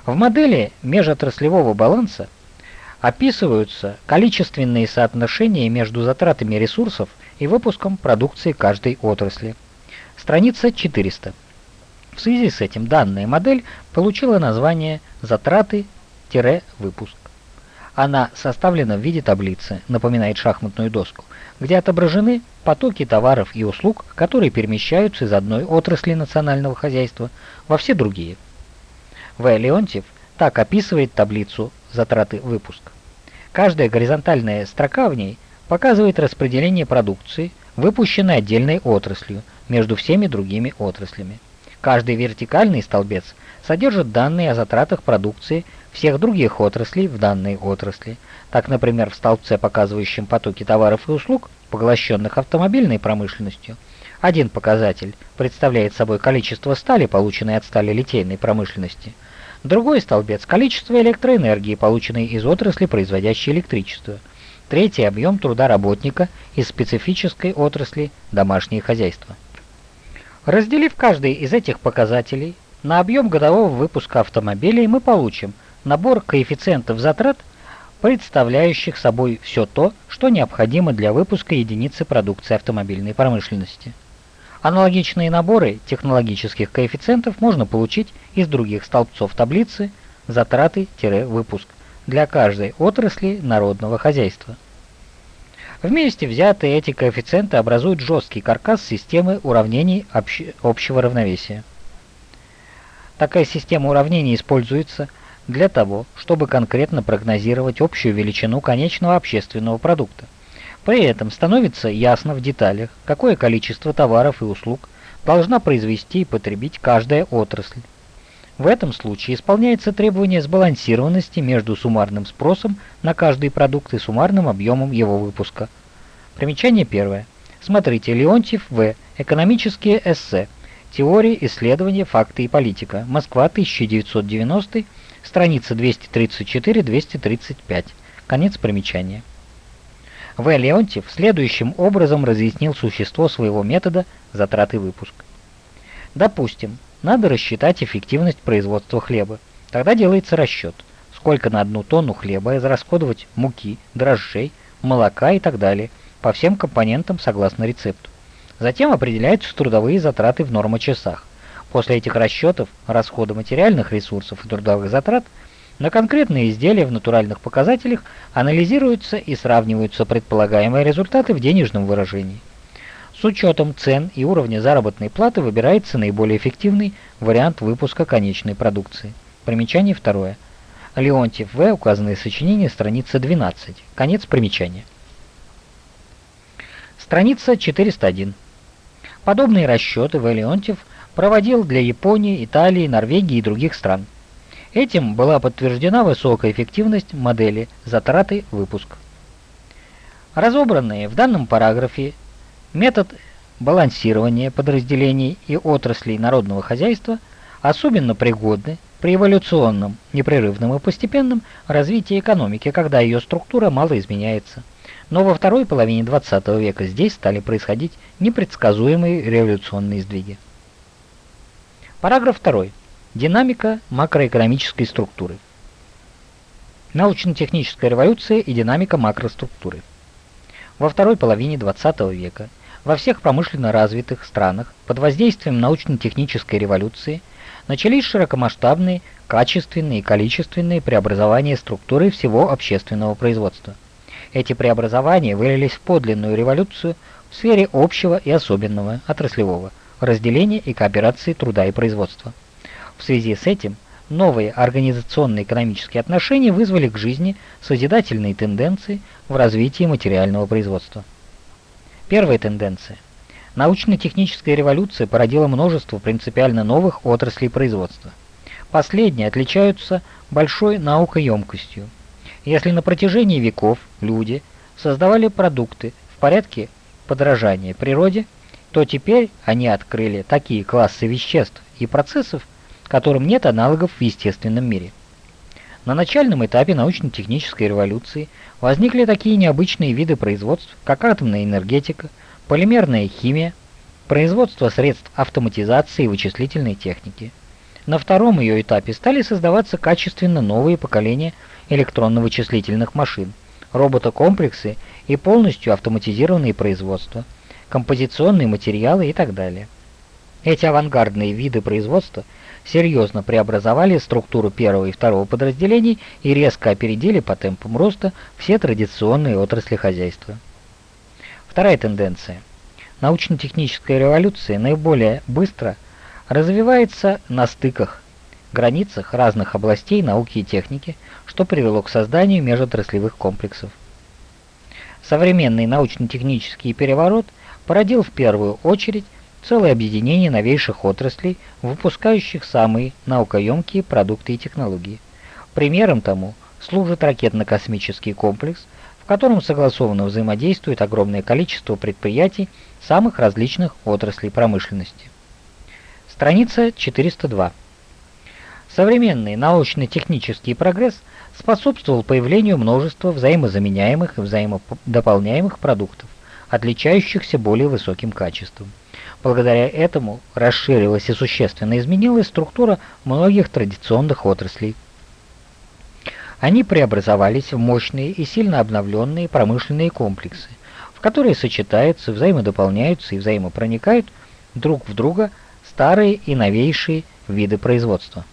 В модели межотраслевого баланса описываются количественные соотношения между затратами ресурсов и выпуском продукции каждой отрасли. Страница 400. В связи с этим данная модель получила название «затраты-выпуск». Она составлена в виде таблицы, напоминает шахматную доску, где отображены потоки товаров и услуг, которые перемещаются из одной отрасли национального хозяйства во все другие. В. Леонтьев так описывает таблицу затраты выпуска. Каждая горизонтальная строка в ней показывает распределение продукции, выпущенной отдельной отраслью, между всеми другими отраслями. Каждый вертикальный столбец содержит данные о затратах продукции всех других отраслей в данной отрасли. Так, например, в столбце, показывающем потоки товаров и услуг, поглощенных автомобильной промышленностью, один показатель представляет собой количество стали, полученной от стали литейной промышленности. Другой столбец – количество электроэнергии, полученной из отрасли, производящей электричество. Третий – объем труда работника из специфической отрасли домашнее хозяйство. Разделив каждый из этих показателей на объем годового выпуска автомобилей, мы получим набор коэффициентов затрат, представляющих собой все то, что необходимо для выпуска единицы продукции автомобильной промышленности. Аналогичные наборы технологических коэффициентов можно получить из других столбцов таблицы затраты-выпуск для каждой отрасли народного хозяйства. Вместе взятые эти коэффициенты образуют жесткий каркас системы уравнений общего равновесия. Такая система уравнений используется для того, чтобы конкретно прогнозировать общую величину конечного общественного продукта. При этом становится ясно в деталях, какое количество товаров и услуг должна произвести и потребить каждая отрасль. В этом случае исполняется требование сбалансированности между суммарным спросом на каждый продукт и суммарным объемом его выпуска. Примечание первое. Смотрите Леонтьев В. Экономические эссе. Теория, исследования, факты и политика. Москва, 1990, страница 234-235. Конец примечания. В. Леонтьев следующим образом разъяснил существо своего метода затраты выпуск. Допустим, надо рассчитать эффективность производства хлеба. Тогда делается расчет, сколько на одну тонну хлеба израсходовать муки, дрожжей, молока и так далее, по всем компонентам согласно рецепту. Затем определяются трудовые затраты в нормочасах. После этих расчетов расхода материальных ресурсов и трудовых затрат – на конкретные изделия в натуральных показателях анализируются и сравниваются предполагаемые результаты в денежном выражении. С учетом цен и уровня заработной платы выбирается наиболее эффективный вариант выпуска конечной продукции. Примечание второе. Леонтьев В. Указанное сочинение, страница 12. Конец примечания. Страница 401. Подобные расчеты В. Леонтьев проводил для Японии, Италии, Норвегии и других стран. Этим была подтверждена высокая эффективность модели затраты выпуск. Разобранные в данном параграфе метод балансирования подразделений и отраслей народного хозяйства особенно пригодны при эволюционном, непрерывном и постепенном развитии экономики, когда ее структура мало изменяется. Но во второй половине 20 века здесь стали происходить непредсказуемые революционные сдвиги. Параграф 2. Динамика макроэкономической структуры. Научно-техническая революция и динамика макроструктуры. Во второй половине 20 века во всех промышленно развитых странах под воздействием научно-технической революции начались широкомасштабные качественные и количественные преобразования структуры всего общественного производства. Эти преобразования вылились в подлинную революцию в сфере общего и особенного отраслевого разделения и кооперации труда и производства. В связи с этим новые организационно-экономические отношения вызвали к жизни созидательные тенденции в развитии материального производства. Первая тенденция. Научно-техническая революция породила множество принципиально новых отраслей производства. Последние отличаются большой наукоемкостью. Если на протяжении веков люди создавали продукты в порядке подражания природе, то теперь они открыли такие классы веществ и процессов, которым нет аналогов в естественном мире. На начальном этапе научно-технической революции возникли такие необычные виды производств, как атомная энергетика, полимерная химия, производство средств автоматизации и вычислительной техники. На втором ее этапе стали создаваться качественно новые поколения электронно-вычислительных машин, роботокомплексы и полностью автоматизированные производства, композиционные материалы и так далее. Эти авангардные виды производства – серьезно преобразовали структуру первого и второго подразделений и резко опередили по темпам роста все традиционные отрасли хозяйства. Вторая тенденция. Научно-техническая революция наиболее быстро развивается на стыках, границах разных областей науки и техники, что привело к созданию межотраслевых комплексов. Современный научно-технический переворот породил в первую очередь целое объединение новейших отраслей, выпускающих самые наукоемкие продукты и технологии. Примером тому служит ракетно-космический комплекс, в котором согласованно взаимодействует огромное количество предприятий самых различных отраслей промышленности. Страница 402. Современный научно-технический прогресс способствовал появлению множества взаимозаменяемых и взаимодополняемых продуктов, отличающихся более высоким качеством. Благодаря этому расширилась и существенно изменилась структура многих традиционных отраслей. Они преобразовались в мощные и сильно обновленные промышленные комплексы, в которые сочетаются, взаимодополняются и взаимопроникают друг в друга старые и новейшие виды производства.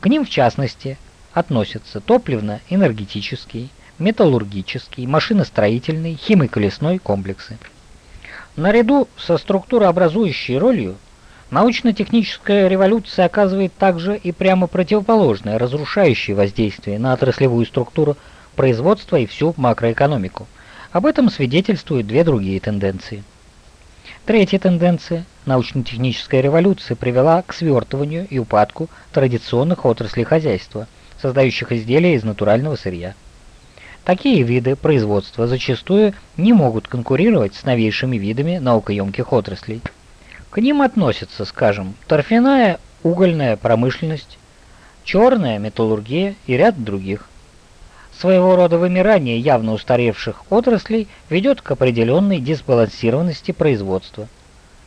К ним, в частности, относятся топливно-энергетический, металлургический, машиностроительный, химиколесной комплексы. Наряду со структурообразующей ролью научно-техническая революция оказывает также и прямо противоположное, разрушающее воздействие на отраслевую структуру производства и всю макроэкономику. Об этом свидетельствуют две другие тенденции. Третья тенденция – научно-техническая революция привела к свертыванию и упадку традиционных отраслей хозяйства, создающих изделия из натурального сырья. Такие виды производства зачастую не могут конкурировать с новейшими видами наукоемких отраслей. К ним относятся, скажем, торфяная угольная промышленность, черная металлургия и ряд других. Своего рода вымирание явно устаревших отраслей ведет к определенной дисбалансированности производства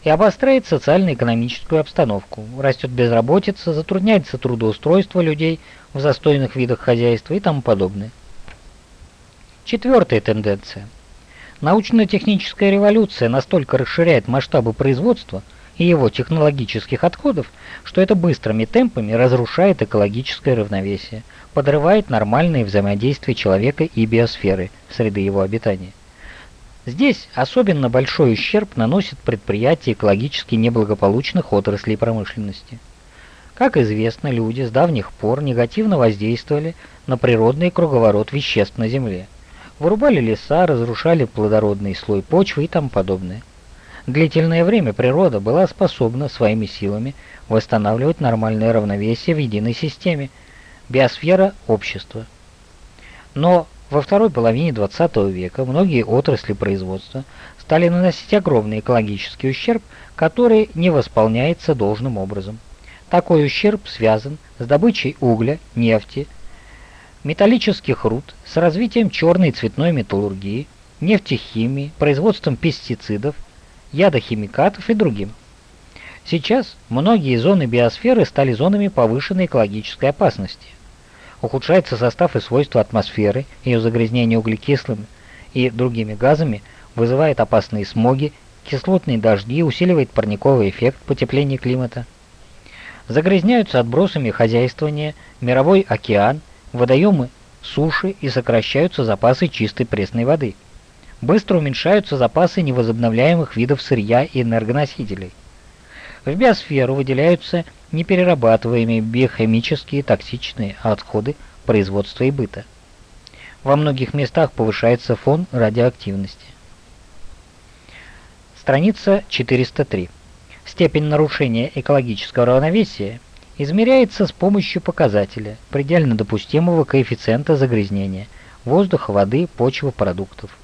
и обостряет социально-экономическую обстановку, растет безработица, затрудняется трудоустройство людей в застойных видах хозяйства и тому подобное. Четвертая тенденция. Научно-техническая революция настолько расширяет масштабы производства и его технологических отходов, что это быстрыми темпами разрушает экологическое равновесие, подрывает нормальное взаимодействие человека и биосферы, среды его обитания. Здесь особенно большой ущерб наносят предприятия экологически неблагополучных отраслей промышленности. Как известно, люди с давних пор негативно воздействовали на природный круговорот веществ на Земле – Вырубали леса, разрушали плодородный слой почвы и тому подобное. Длительное время природа была способна своими силами восстанавливать нормальное равновесие в единой системе, биосфера общества. Но во второй половине 20 века многие отрасли производства стали наносить огромный экологический ущерб, который не восполняется должным образом. Такой ущерб связан с добычей угля, нефти, металлических руд, с развитием черной и цветной металлургии, нефтехимии, производством пестицидов, ядохимикатов и другим. Сейчас многие зоны биосферы стали зонами повышенной экологической опасности. Ухудшается состав и свойства атмосферы, ее загрязнение углекислыми и другими газами вызывает опасные смоги, кислотные дожди, усиливает парниковый эффект потепления климата. Загрязняются отбросами хозяйствования мировой океан, водоемы суши и сокращаются запасы чистой пресной воды. Быстро уменьшаются запасы невозобновляемых видов сырья и энергоносителей. В биосферу выделяются неперерабатываемые биохимические токсичные отходы производства и быта. Во многих местах повышается фон радиоактивности. Страница 403. Степень нарушения экологического равновесия измеряется с помощью показателя предельно допустимого коэффициента загрязнения воздуха, воды, почвы, продуктов.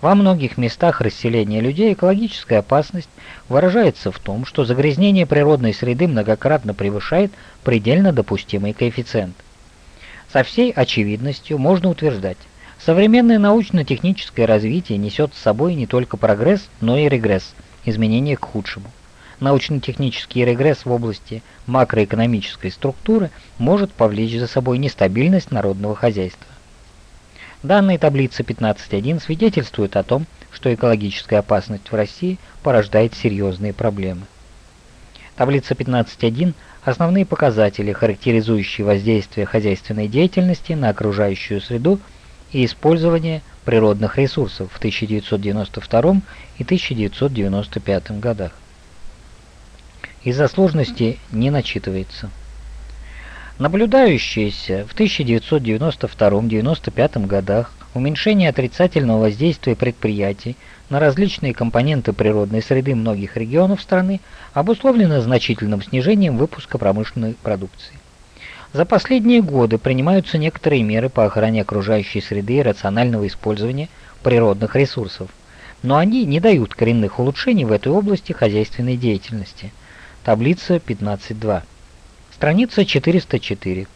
Во многих местах расселения людей экологическая опасность выражается в том, что загрязнение природной среды многократно превышает предельно допустимый коэффициент. Со всей очевидностью можно утверждать, современное научно-техническое развитие несет с собой не только прогресс, но и регресс, изменения к худшему научно-технический регресс в области макроэкономической структуры может повлечь за собой нестабильность народного хозяйства. Данные таблицы 15.1 свидетельствуют о том, что экологическая опасность в России порождает серьезные проблемы. Таблица 15.1 – основные показатели, характеризующие воздействие хозяйственной деятельности на окружающую среду и использование природных ресурсов в 1992 и 1995 годах из-за сложности не начитывается. Наблюдающееся в 1992-1995 годах уменьшение отрицательного воздействия предприятий на различные компоненты природной среды многих регионов страны обусловлено значительным снижением выпуска промышленной продукции. За последние годы принимаются некоторые меры по охране окружающей среды и рационального использования природных ресурсов, но они не дают коренных улучшений в этой области хозяйственной деятельности – Таблица 15.2. Страница 404.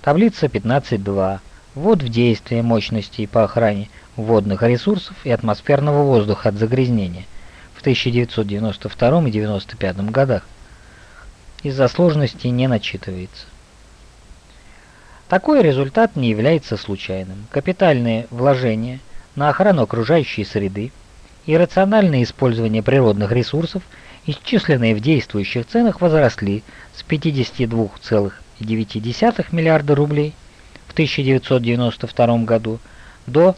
Таблица 15.2. Ввод в действие мощностей по охране водных ресурсов и атмосферного воздуха от загрязнения в 1992 и 1995 годах. Из-за сложности не начитывается. Такой результат не является случайным. Капитальные вложения на охрану окружающей среды и рациональное использование природных ресурсов – исчисленные в действующих ценах возросли с 52,9 миллиарда рублей в 1992 году до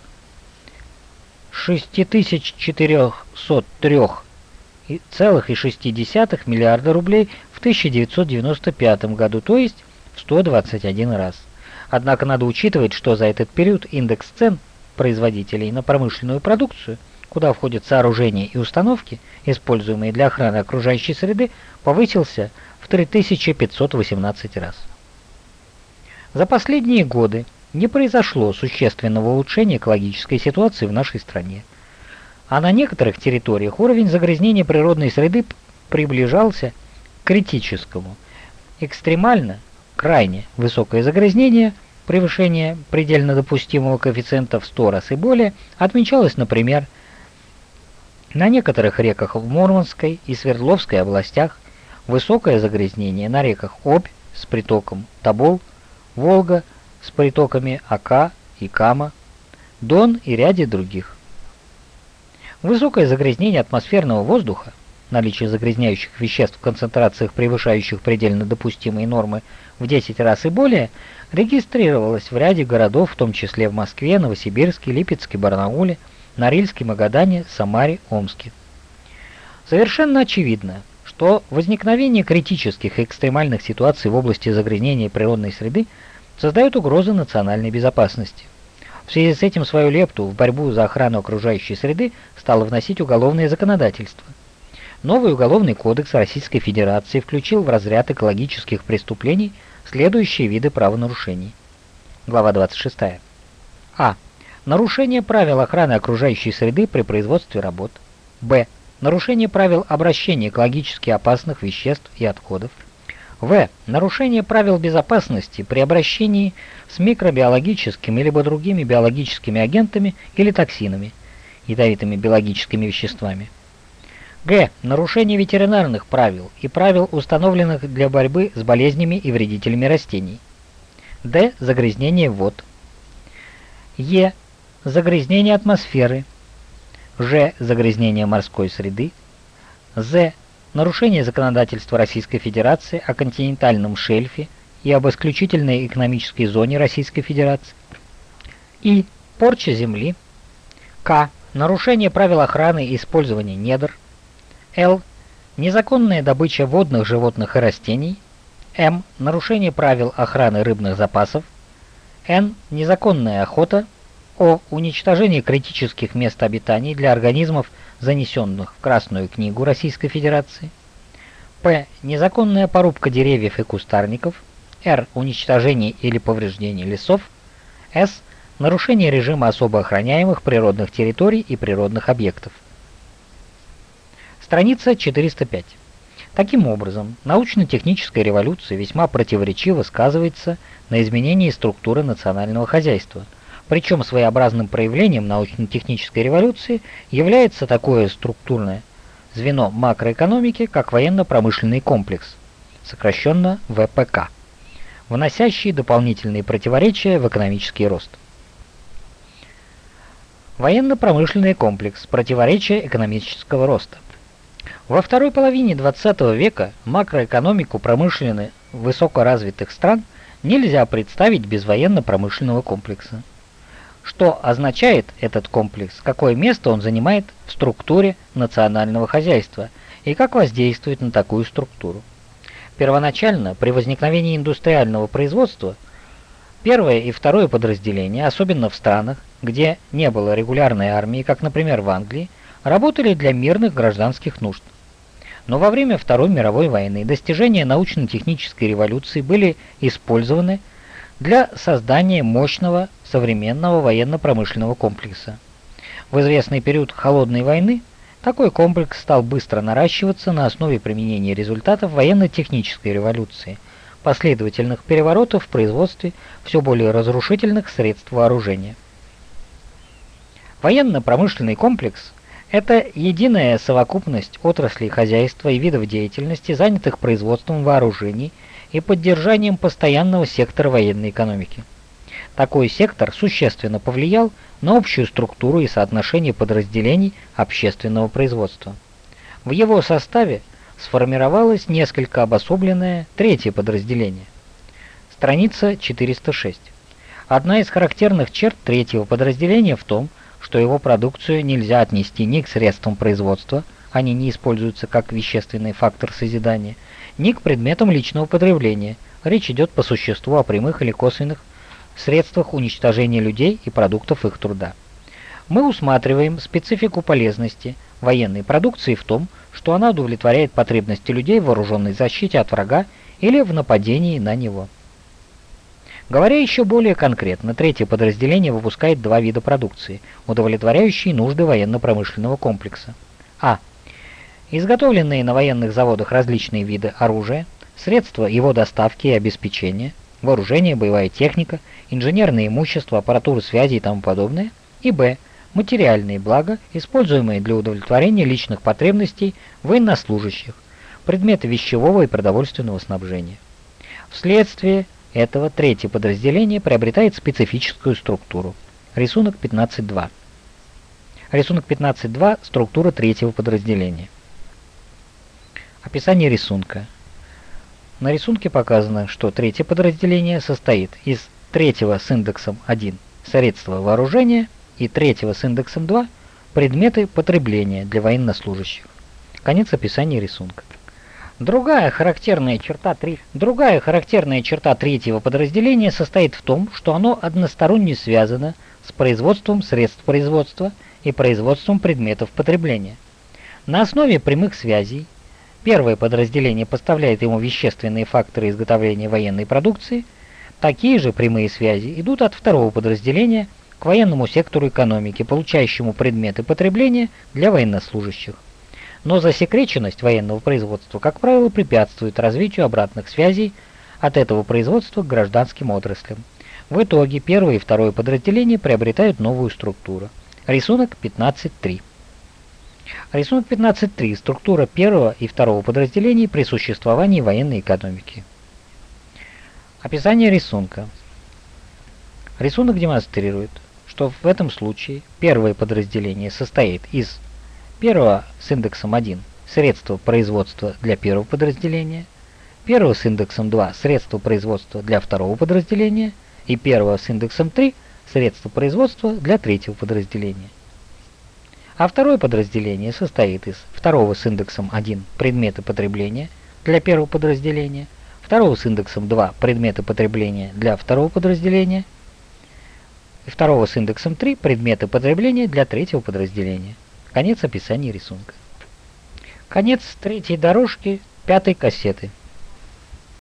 6403,6 миллиарда рублей в 1995 году, то есть в 121 раз. Однако надо учитывать, что за этот период индекс цен производителей на промышленную продукцию – куда входят сооружения и установки, используемые для охраны окружающей среды, повысился в 3518 раз. За последние годы не произошло существенного улучшения экологической ситуации в нашей стране, а на некоторых территориях уровень загрязнения природной среды приближался к критическому. Экстремально, крайне высокое загрязнение – превышение предельно допустимого коэффициента в 100 раз и более отмечалось, например, на некоторых реках в Мурманской и Свердловской областях высокое загрязнение на реках Обь с притоком Тобол, Волга с притоками Ака и Кама, Дон и ряде других. Высокое загрязнение атмосферного воздуха, наличие загрязняющих веществ в концентрациях, превышающих предельно допустимые нормы в 10 раз и более, регистрировалось в ряде городов, в том числе в Москве, Новосибирске, Липецке, Барнауле, Норильске, Магадане, Самаре, Омске. Совершенно очевидно, что возникновение критических и экстремальных ситуаций в области загрязнения природной среды создает угрозы национальной безопасности. В связи с этим свою лепту в борьбу за охрану окружающей среды стало вносить уголовное законодательство. Новый уголовный кодекс Российской Федерации включил в разряд экологических преступлений следующие виды правонарушений. Глава 26. А. Нарушение правил охраны окружающей среды при производстве работ. Б. Нарушение правил обращения экологически опасных веществ и отходов. В. Нарушение правил безопасности при обращении с микробиологическими либо другими биологическими агентами или токсинами, ядовитыми биологическими веществами. Г. Нарушение ветеринарных правил и правил, установленных для борьбы с болезнями и вредителями растений. Д. Загрязнение вод. Е. Загрязнение атмосферы. Ж. Загрязнение морской среды. З нарушение законодательства Российской Федерации о континентальном шельфе и об исключительной экономической зоне Российской Федерации, и порча земли, к. нарушение правил охраны и использования недр, л. незаконная добыча водных животных и растений, м. нарушение правил охраны рыбных запасов, н. незаконная охота, о. уничтожение критических мест обитаний для организмов занесенных в Красную книгу Российской Федерации. П. Незаконная порубка деревьев и кустарников. Р. Уничтожение или повреждение лесов. С. Нарушение режима особо охраняемых природных территорий и природных объектов. Страница 405. Таким образом, научно-техническая революция весьма противоречиво сказывается на изменении структуры национального хозяйства – причем своеобразным проявлением научно-технической революции является такое структурное звено макроэкономики, как военно-промышленный комплекс, сокращенно ВПК, вносящий дополнительные противоречия в экономический рост. Военно-промышленный комплекс – противоречие экономического роста. Во второй половине XX века макроэкономику промышленно высокоразвитых стран нельзя представить без военно-промышленного комплекса. Что означает этот комплекс, какое место он занимает в структуре национального хозяйства и как воздействует на такую структуру. Первоначально, при возникновении индустриального производства, первое и второе подразделения, особенно в странах, где не было регулярной армии, как, например, в Англии, работали для мирных гражданских нужд. Но во время Второй мировой войны достижения научно-технической революции были использованы для создания мощного современного военно-промышленного комплекса. В известный период Холодной войны такой комплекс стал быстро наращиваться на основе применения результатов военно-технической революции, последовательных переворотов в производстве все более разрушительных средств вооружения. Военно-промышленный комплекс – это единая совокупность отраслей хозяйства и видов деятельности, занятых производством вооружений и поддержанием постоянного сектора военной экономики. Такой сектор существенно повлиял на общую структуру и соотношение подразделений общественного производства. В его составе сформировалось несколько обособленное третье подразделение. Страница 406. Одна из характерных черт третьего подразделения в том, что его продукцию нельзя отнести ни к средствам производства, они не используются как вещественный фактор созидания, ни к предметам личного потребления. Речь идет по существу о прямых или косвенных средствах уничтожения людей и продуктов их труда. Мы усматриваем специфику полезности военной продукции в том, что она удовлетворяет потребности людей в вооруженной защите от врага или в нападении на него. Говоря еще более конкретно, третье подразделение выпускает два вида продукции, удовлетворяющие нужды военно-промышленного комплекса. А. Изготовленные на военных заводах различные виды оружия, средства его доставки и обеспечения – вооружение, боевая техника, инженерное имущество, аппаратура связи и тому подобное, и б. материальные блага, используемые для удовлетворения личных потребностей военнослужащих, предметы вещевого и продовольственного снабжения. Вследствие этого третье подразделение приобретает специфическую структуру. Рисунок 15.2. Рисунок 15.2 – структура третьего подразделения. Описание рисунка. На рисунке показано, что третье подразделение состоит из третьего с индексом 1 средства вооружения и третьего с индексом 2 предметы потребления для военнослужащих. Конец описания рисунка. Другая характерная черта, три... Другая характерная черта третьего подразделения состоит в том, что оно односторонне связано с производством средств производства и производством предметов потребления. На основе прямых связей первое подразделение поставляет ему вещественные факторы изготовления военной продукции, такие же прямые связи идут от второго подразделения к военному сектору экономики, получающему предметы потребления для военнослужащих. Но засекреченность военного производства, как правило, препятствует развитию обратных связей от этого производства к гражданским отраслям. В итоге первое и второе подразделения приобретают новую структуру. Рисунок 15.3. Рисунок 15.3. Структура первого и второго подразделений при существовании военной экономики. Описание рисунка. Рисунок демонстрирует, что в этом случае первое подразделение состоит из первого с индексом 1 средства производства для первого подразделения, первого с индексом 2 средства производства для второго подразделения и первого с индексом 3 средства производства для третьего подразделения. А второе подразделение состоит из второго с индексом 1 предмета потребления для первого подразделения, второго с индексом 2 предмета потребления для второго подразделения и второго с индексом 3 предмета потребления для третьего подразделения. Конец описания рисунка. Конец третьей дорожки пятой кассеты.